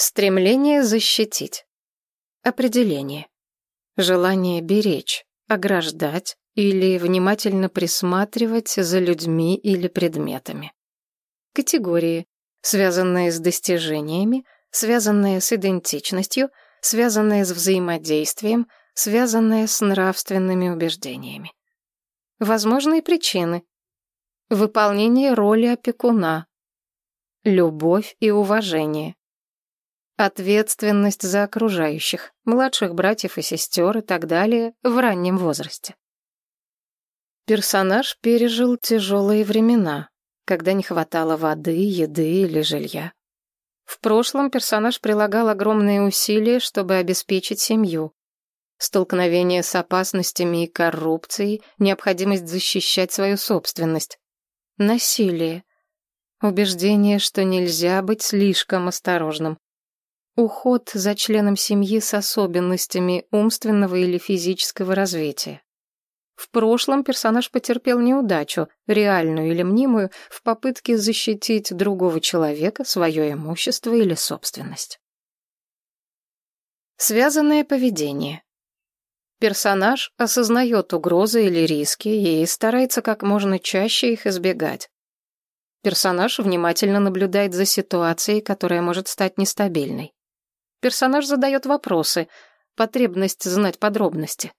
Стремление защитить. Определение. Желание беречь, ограждать или внимательно присматривать за людьми или предметами. Категории, связанные с достижениями, связанные с идентичностью, связанные с взаимодействием, связанные с нравственными убеждениями. Возможные причины. Выполнение роли опекуна. Любовь и уважение. Ответственность за окружающих, младших братьев и сестер и так далее в раннем возрасте. Персонаж пережил тяжелые времена, когда не хватало воды, еды или жилья. В прошлом персонаж прилагал огромные усилия, чтобы обеспечить семью. Столкновение с опасностями и коррупцией, необходимость защищать свою собственность. Насилие. Убеждение, что нельзя быть слишком осторожным. Уход за членом семьи с особенностями умственного или физического развития. В прошлом персонаж потерпел неудачу, реальную или мнимую, в попытке защитить другого человека, свое имущество или собственность. Связанное поведение. Персонаж осознает угрозы или риски и старается как можно чаще их избегать. Персонаж внимательно наблюдает за ситуацией, которая может стать нестабильной. Персонаж задает вопросы, потребность знать подробности.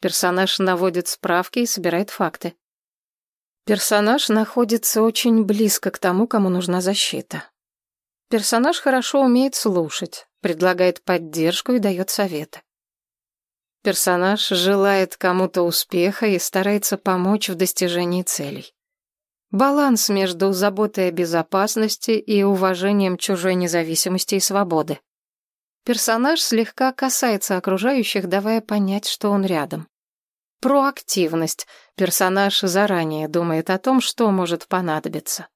Персонаж наводит справки и собирает факты. Персонаж находится очень близко к тому, кому нужна защита. Персонаж хорошо умеет слушать, предлагает поддержку и дает советы. Персонаж желает кому-то успеха и старается помочь в достижении целей. Баланс между заботой о безопасности и уважением чужой независимости и свободы. Персонаж слегка касается окружающих, давая понять, что он рядом. Проактивность. Персонаж заранее думает о том, что может понадобиться.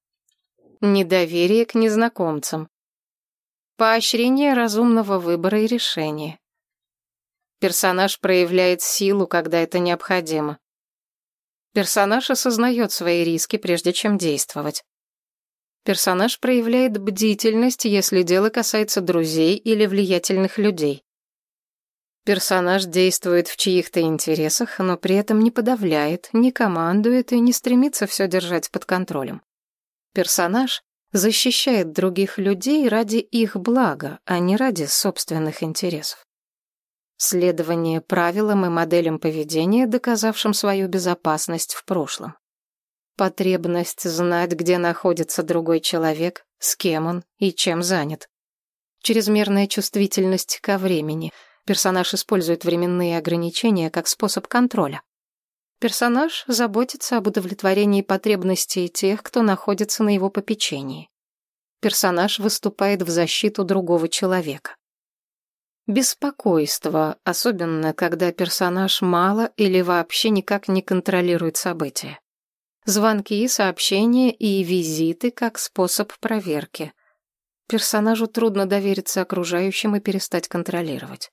Недоверие к незнакомцам. Поощрение разумного выбора и решения. Персонаж проявляет силу, когда это необходимо. Персонаж осознает свои риски, прежде чем действовать. Персонаж проявляет бдительность, если дело касается друзей или влиятельных людей. Персонаж действует в чьих-то интересах, но при этом не подавляет, не командует и не стремится все держать под контролем. Персонаж защищает других людей ради их блага, а не ради собственных интересов. Следование правилам и моделям поведения, доказавшим свою безопасность в прошлом. Потребность знать, где находится другой человек, с кем он и чем занят. Чрезмерная чувствительность ко времени. Персонаж использует временные ограничения как способ контроля. Персонаж заботится об удовлетворении потребностей тех, кто находится на его попечении. Персонаж выступает в защиту другого человека. Беспокойство, особенно когда персонаж мало или вообще никак не контролирует события. Звонки, сообщения и визиты как способ проверки. Персонажу трудно довериться окружающим и перестать контролировать.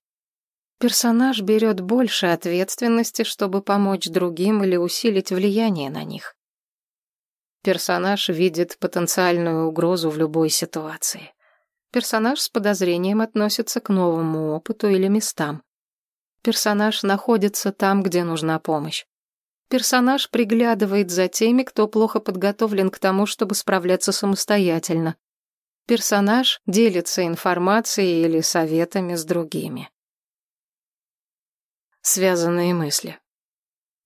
Персонаж берет больше ответственности, чтобы помочь другим или усилить влияние на них. Персонаж видит потенциальную угрозу в любой ситуации. Персонаж с подозрением относится к новому опыту или местам. Персонаж находится там, где нужна помощь. Персонаж приглядывает за теми, кто плохо подготовлен к тому, чтобы справляться самостоятельно. Персонаж делится информацией или советами с другими. Связанные мысли.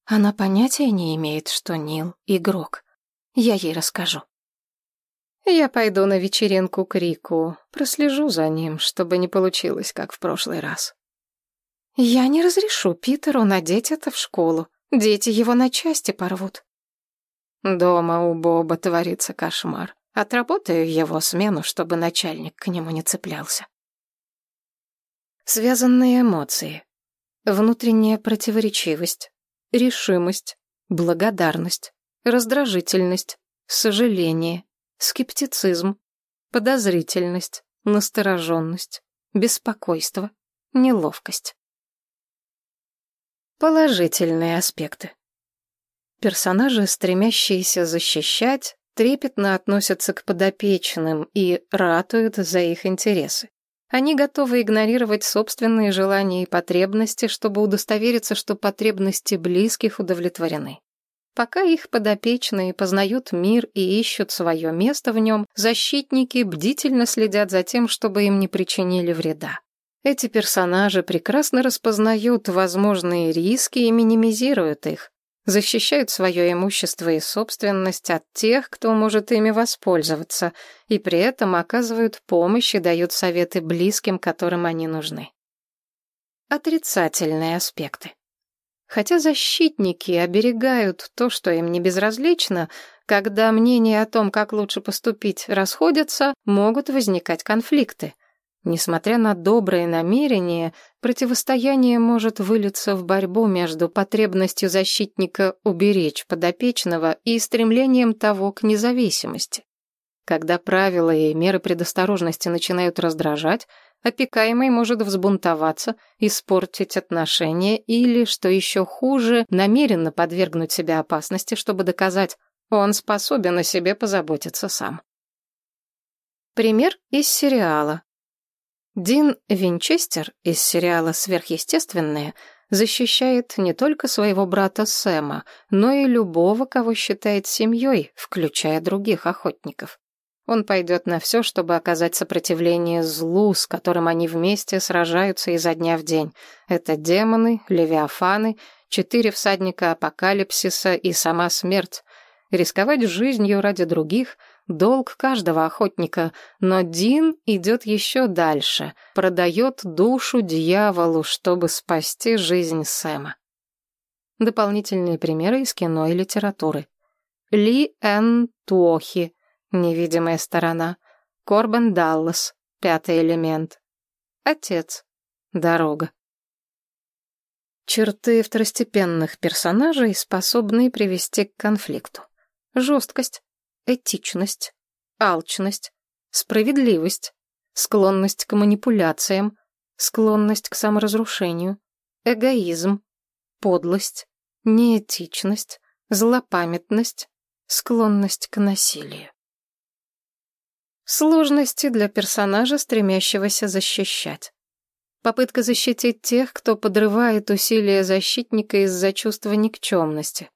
Она понятия не имеет, что Нил — игрок. Я ей расскажу. Я пойду на вечеринку к Рику, прослежу за ним, чтобы не получилось, как в прошлый раз. Я не разрешу Питеру надеть это в школу. Дети его на части порвут. Дома у Боба творится кошмар. Отработаю его смену, чтобы начальник к нему не цеплялся. Связанные эмоции. Внутренняя противоречивость, решимость, благодарность, раздражительность, сожаление, скептицизм, подозрительность, настороженность, беспокойство, неловкость. Положительные аспекты. Персонажи, стремящиеся защищать, трепетно относятся к подопечным и ратуют за их интересы. Они готовы игнорировать собственные желания и потребности, чтобы удостовериться, что потребности близких удовлетворены. Пока их подопечные познают мир и ищут свое место в нем, защитники бдительно следят за тем, чтобы им не причинили вреда. Эти персонажи прекрасно распознают возможные риски и минимизируют их, защищают свое имущество и собственность от тех, кто может ими воспользоваться, и при этом оказывают помощь и дают советы близким, которым они нужны. Отрицательные аспекты. Хотя защитники оберегают то, что им не безразлично, когда мнения о том, как лучше поступить, расходятся, могут возникать конфликты. Несмотря на добрые намерения, противостояние может вылиться в борьбу между потребностью защитника уберечь подопечного и стремлением того к независимости. Когда правила и меры предосторожности начинают раздражать, опекаемый может взбунтоваться, испортить отношения или, что еще хуже, намеренно подвергнуть себя опасности, чтобы доказать, он способен о себе позаботиться сам. Пример из сериала Дин Винчестер из сериала «Сверхъестественное» защищает не только своего брата Сэма, но и любого, кого считает семьей, включая других охотников. Он пойдет на все, чтобы оказать сопротивление злу, с которым они вместе сражаются изо дня в день. Это демоны, левиафаны, четыре всадника апокалипсиса и сама смерть. Рисковать жизнью ради других — долг каждого охотника, но Дин идет еще дальше, продает душу дьяволу, чтобы спасти жизнь Сэма. Дополнительные примеры из кино и литературы. Ли Эн Туохи, «Невидимая сторона», Корбен Даллас, «Пятый элемент», Отец, «Дорога». Черты второстепенных персонажей, способные привести к конфликту. Жесткость, этичность, алчность, справедливость, склонность к манипуляциям, склонность к саморазрушению, эгоизм, подлость, неэтичность, злопамятность, склонность к насилию. Сложности для персонажа, стремящегося защищать. Попытка защитить тех, кто подрывает усилия защитника из-за чувства никчемности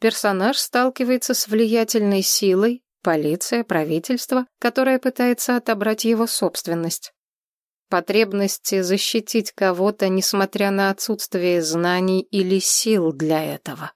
персонаж сталкивается с влиятельной силой, полиция, правительство, которое пытается отобрать его собственность. Потребности защитить кого-то, несмотря на отсутствие знаний или сил для этого.